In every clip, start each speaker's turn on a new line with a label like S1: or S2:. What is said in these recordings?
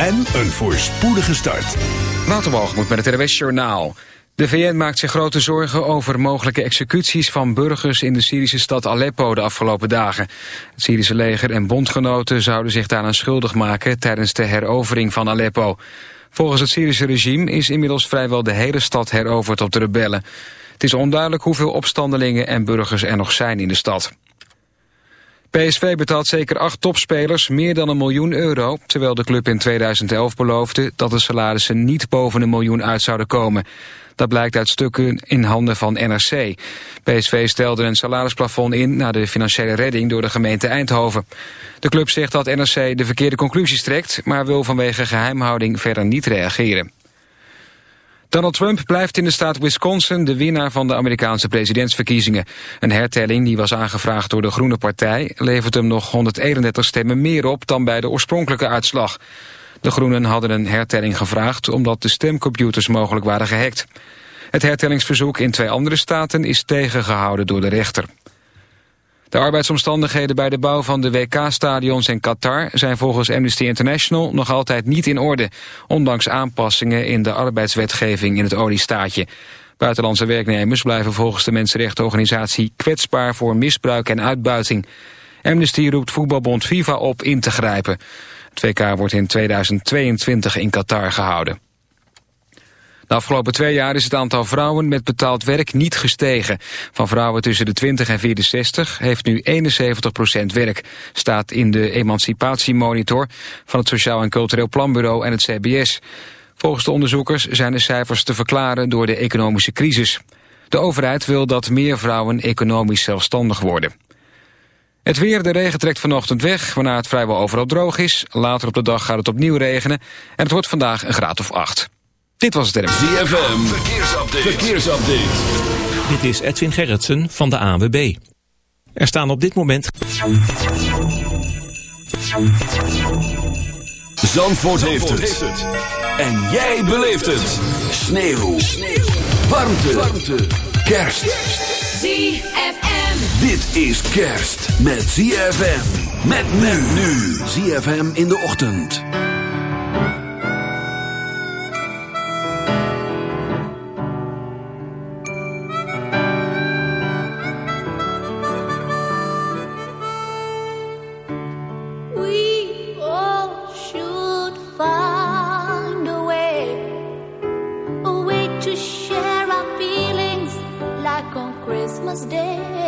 S1: en een voorspoedige start.
S2: moet met het RWS Journaal. De VN maakt zich grote zorgen over mogelijke executies van burgers in de Syrische stad Aleppo de afgelopen dagen. Het Syrische leger en bondgenoten zouden zich daaraan schuldig maken tijdens de herovering van Aleppo. Volgens het Syrische regime is inmiddels vrijwel de hele stad heroverd op de rebellen. Het is onduidelijk hoeveel opstandelingen en burgers er nog zijn in de stad. PSV betaalt zeker acht topspelers meer dan een miljoen euro... terwijl de club in 2011 beloofde dat de salarissen niet boven een miljoen uit zouden komen. Dat blijkt uit stukken in handen van NRC. PSV stelde een salarisplafond in na de financiële redding door de gemeente Eindhoven. De club zegt dat NRC de verkeerde conclusies trekt... maar wil vanwege geheimhouding verder niet reageren. Donald Trump blijft in de staat Wisconsin de winnaar van de Amerikaanse presidentsverkiezingen. Een hertelling die was aangevraagd door de Groene Partij levert hem nog 131 stemmen meer op dan bij de oorspronkelijke uitslag. De Groenen hadden een hertelling gevraagd omdat de stemcomputers mogelijk waren gehackt. Het hertellingsverzoek in twee andere staten is tegengehouden door de rechter. De arbeidsomstandigheden bij de bouw van de WK-stadions in Qatar zijn volgens Amnesty International nog altijd niet in orde, ondanks aanpassingen in de arbeidswetgeving in het oliestaatje. Buitenlandse werknemers blijven volgens de mensenrechtenorganisatie kwetsbaar voor misbruik en uitbuiting. Amnesty roept voetbalbond FIFA op in te grijpen. Het WK wordt in 2022 in Qatar gehouden. De afgelopen twee jaar is het aantal vrouwen met betaald werk niet gestegen. Van vrouwen tussen de 20 en 64 heeft nu 71% werk, staat in de emancipatiemonitor van het Sociaal en Cultureel Planbureau en het CBS. Volgens de onderzoekers zijn de cijfers te verklaren door de economische crisis. De overheid wil dat meer vrouwen economisch zelfstandig worden. Het weer, de regen trekt vanochtend weg, waarna het vrijwel overal droog is. Later op de dag gaat het opnieuw regenen en het wordt vandaag een graad of 8. Dit was het RMC.
S1: ZFM, verkeersupdate. verkeersupdate.
S3: Dit is Edwin Gerritsen van de ANWB. Er staan op dit moment...
S1: Zandvoort, heeft, het. En jij beleeft het. Sneeuw. Sneeuw. Warmte. Warmte. Kerst.
S4: ZFM.
S1: Dit is kerst met ZFM. Met men nu. ZFM in de ochtend.
S5: summer's day.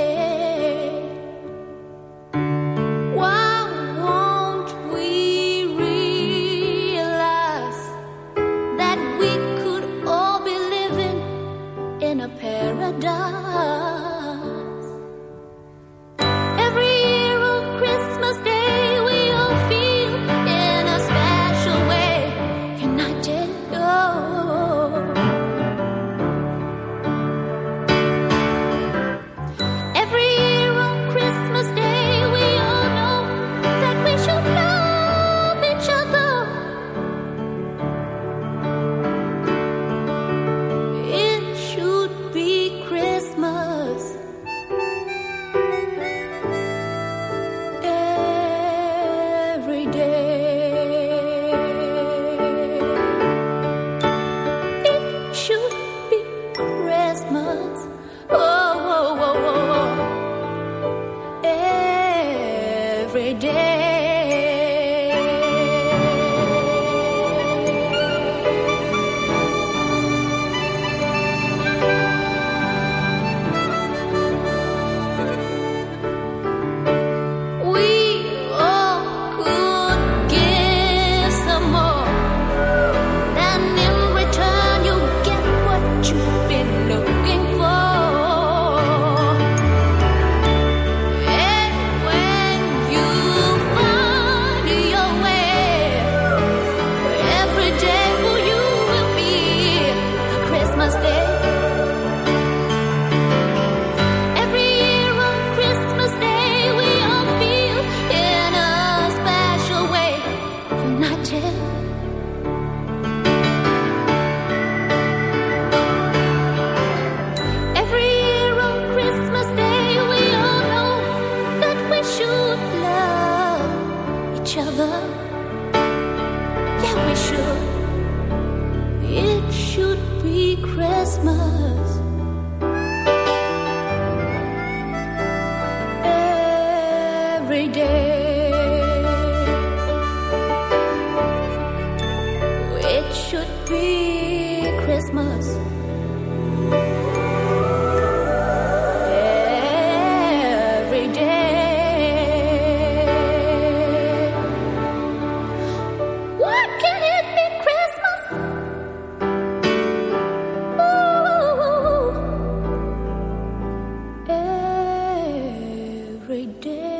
S5: did.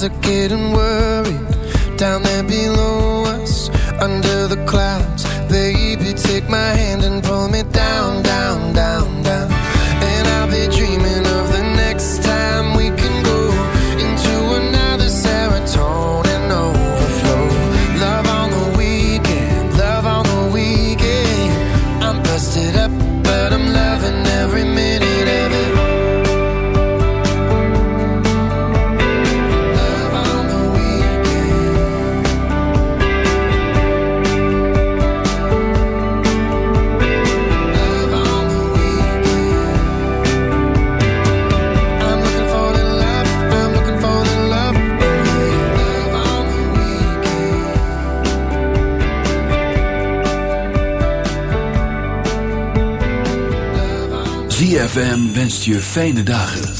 S6: eyes are getting worried. Down there last for eternity.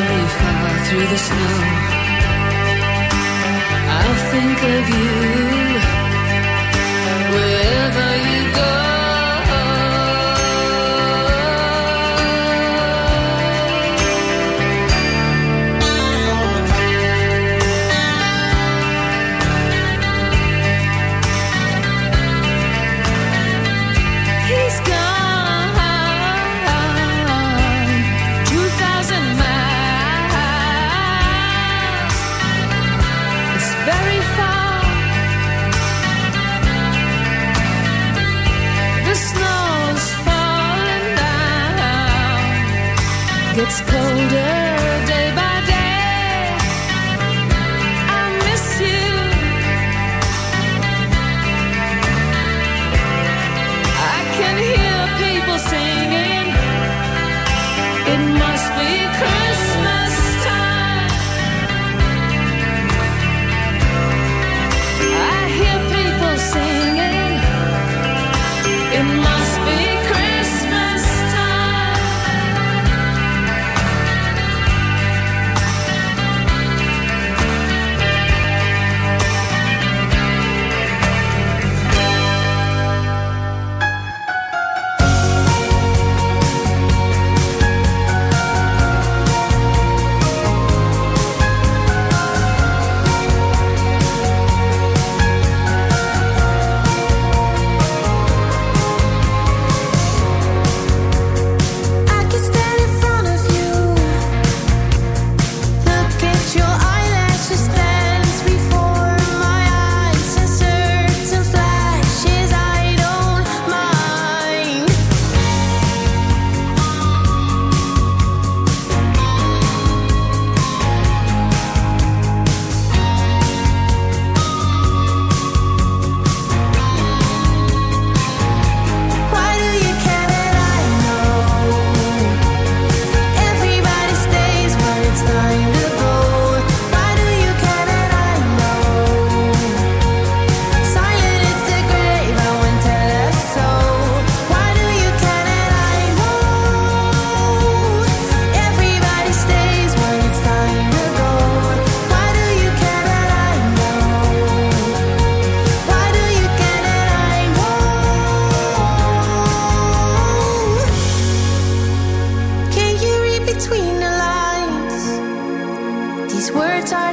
S7: me
S4: fall through the snow. I'll think of you. Will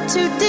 S8: to do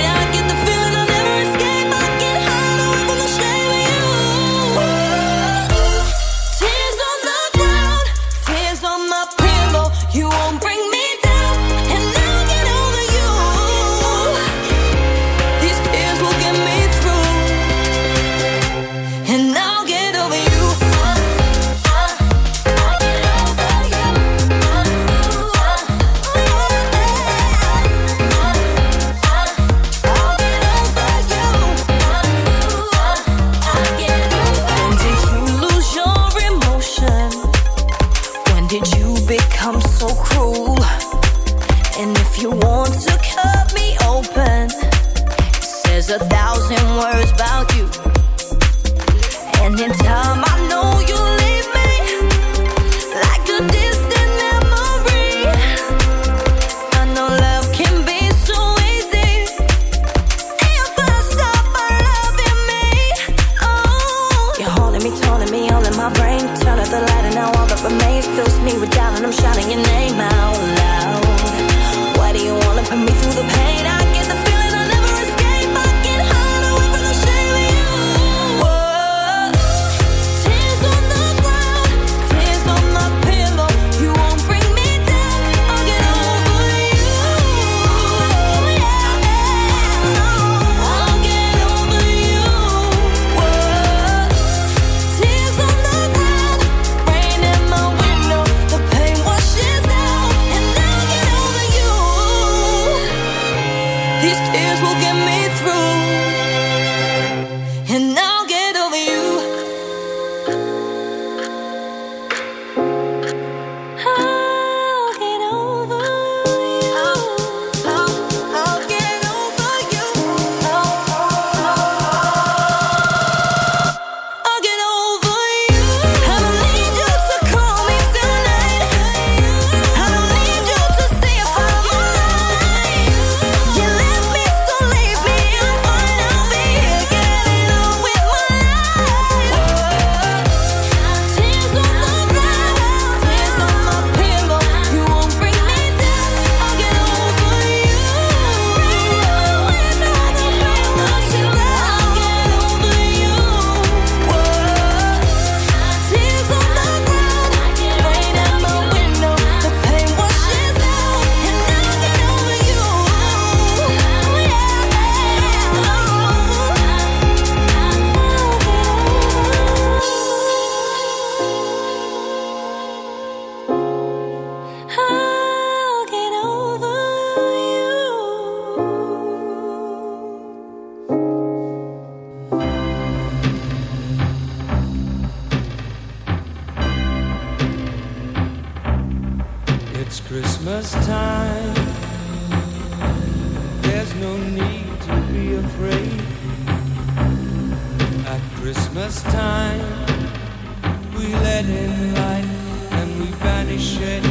S7: red in light and
S9: we vanish
S8: it.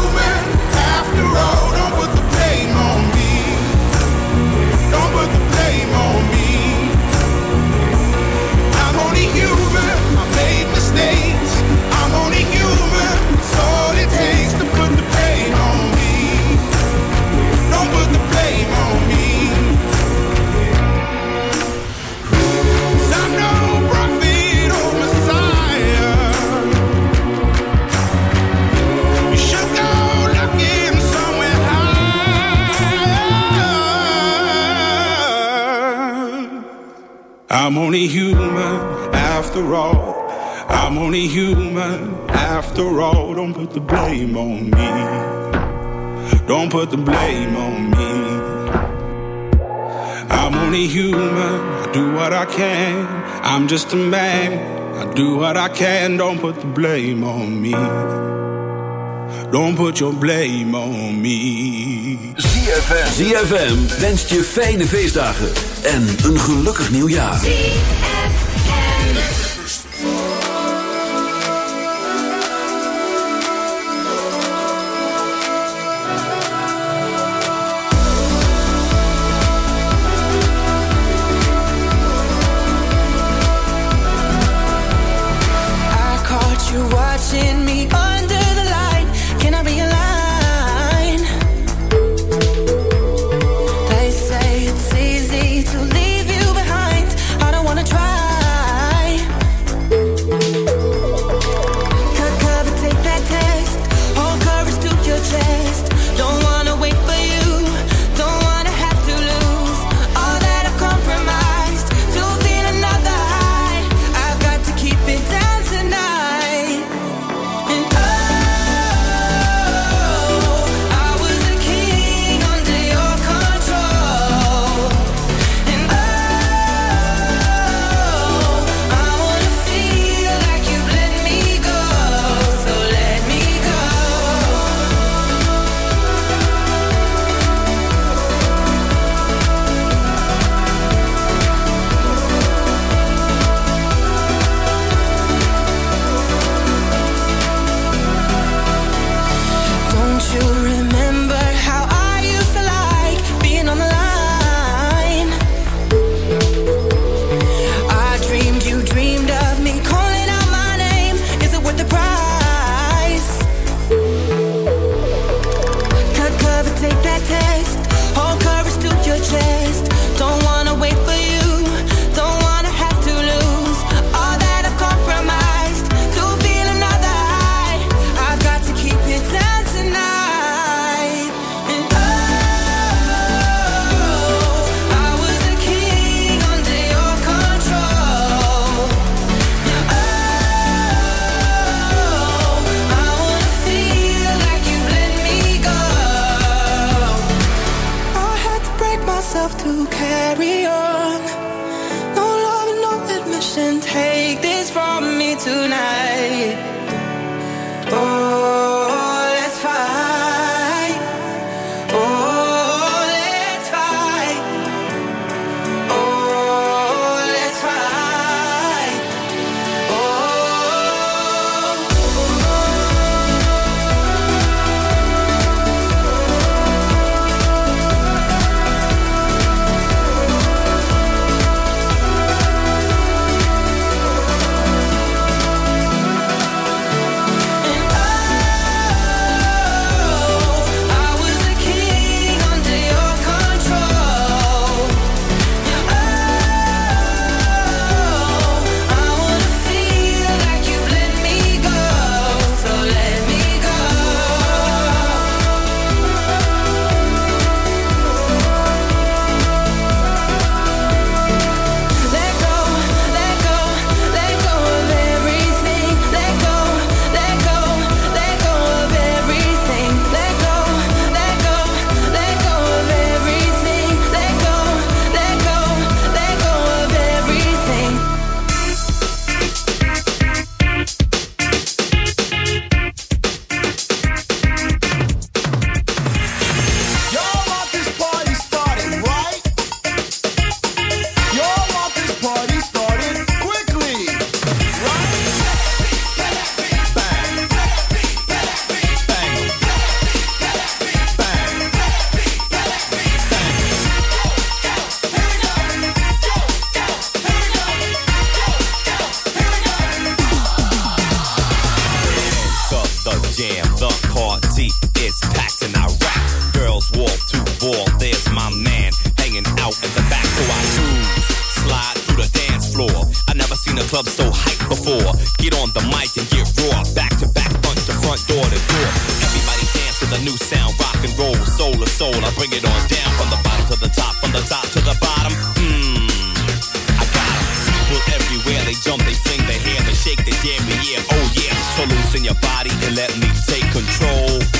S10: moving. After all. I'm only human after all. Don't put the blame on me. Don't put the blame on me. I'm only human. I do what I can. I'm just a man. I do what I can. Don't put the blame on me. Don't put your blame on me.
S8: ZFM. ZFM wenst je fijne feestdagen en een gelukkig nieuwjaar.
S11: Where They
S12: jump, they swing their hair, they shake their damn yeah. Oh yeah. So loosen your body and let me take control.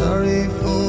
S13: Sorry for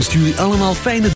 S14: Wenst jullie allemaal fijne